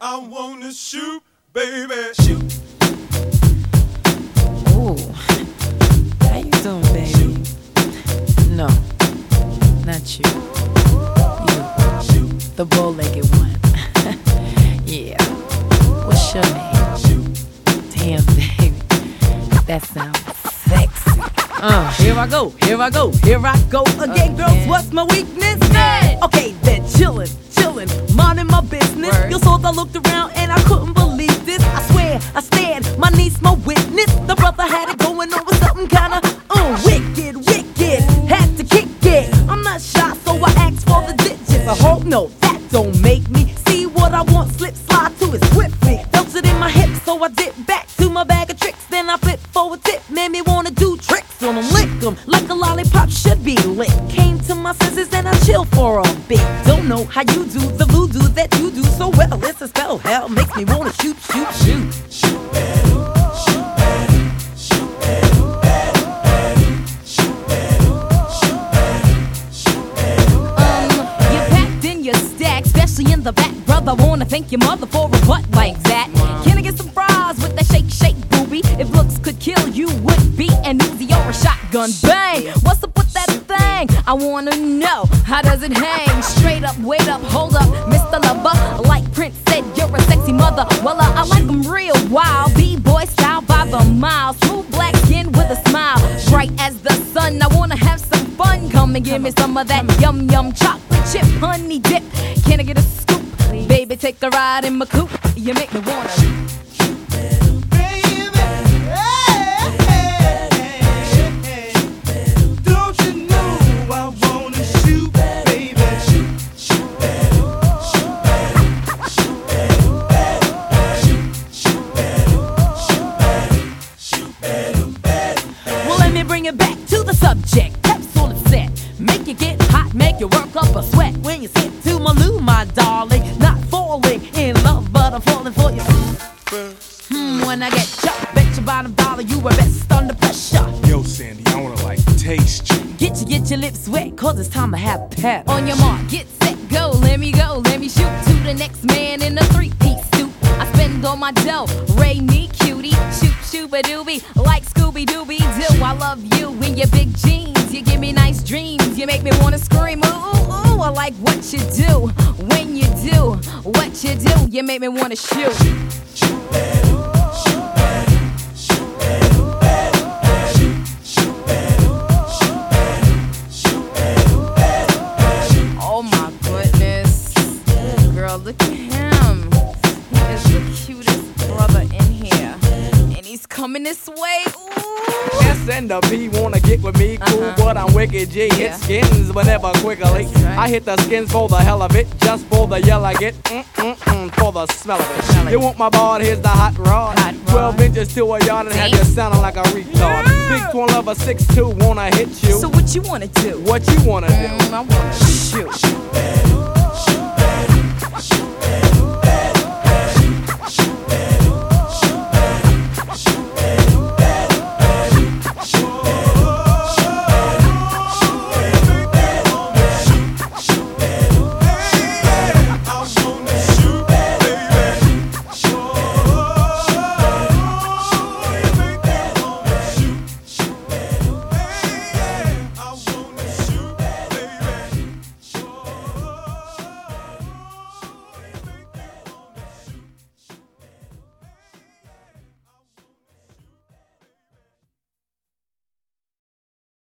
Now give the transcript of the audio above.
I wanna shoot, baby. Shoot. Ooh. How you doing, baby? No. Not you. You. The bow-legged one. yeah. What's your name? Damn, baby. That sounds sexy. Uh, Here I go, here I go, here I go again, girls. What's my weakness? Hey. Okay, then chillin', chillin', minding my business. Word. You saw I looked around and I couldn't believe this. I swear, I stand, my niece, my witness. The brother had it going on with something kinda uh, wicked, wicked. Had to kick it. I'm not shy, so I asked for the digits. I hope no, that don't make me see what I want. Slip slide to it swiftly. Felt it in my hips, so I dip back a lollipop should be lit. Came to my senses and I chill for a bit. Don't know how you do the voodoo that you do so well. It's a spell, hell makes me wanna shoot, shoot, shoot. Um, the back, brother. Wanna thank your mother for I wanna know how does it hang? Straight up, wait up, hold up, Mr. Lover. Like Prince said, you're a sexy mother. Well, uh, I like 'em real wild, b-boy style by the mile. Smooth black skin with a smile, bright as the sun. I wanna have some fun. Come and give me some of that yum yum chocolate chip honey dip. Can I get a scoop? Baby, take a ride in my coupe. You make me wanna. To the subject. Capsule set. Make you get hot, make you work up a sweat. When you sit to my loo, my darling. Not falling in love, but I'm falling for you. Hmm, when I get chopped, bet your bottom dollar you were best under pressure. Yo, Sandy, I wanna like taste you. Get you, get your lips wet, cause it's time to have pep. On your mark, get set, go. Let me go, let me shoot to the next man in a three-piece suit. I spend all my dough, Ray me cutie, shoot shooba doobie, like Scooby Dooby Doo. I love you in your big jeans, you give me nice dreams, you make me wanna scream. Ooh, ooh, I like what you do when you do what you do. You make me wanna shoot. Oh my goodness. Girl, look at him. He is the cutest brother coming this way. Ooh. S and the P wanna get with me, cool, Uh-huh. but I'm wicked G. Yeah. Hit skins, but never quickly. Right. I hit the skins for the hell of it, just for the yell I get, mm mm mm, for the smell of Smell it. it. You want my ball? Here's the hot rod. Hot Twelve rod. inches to a yard and have you sounding like a retard. Big twin lover, six two, wanna hit you. So what you wanna do? what you wanna do? Mm, I wanna shoot.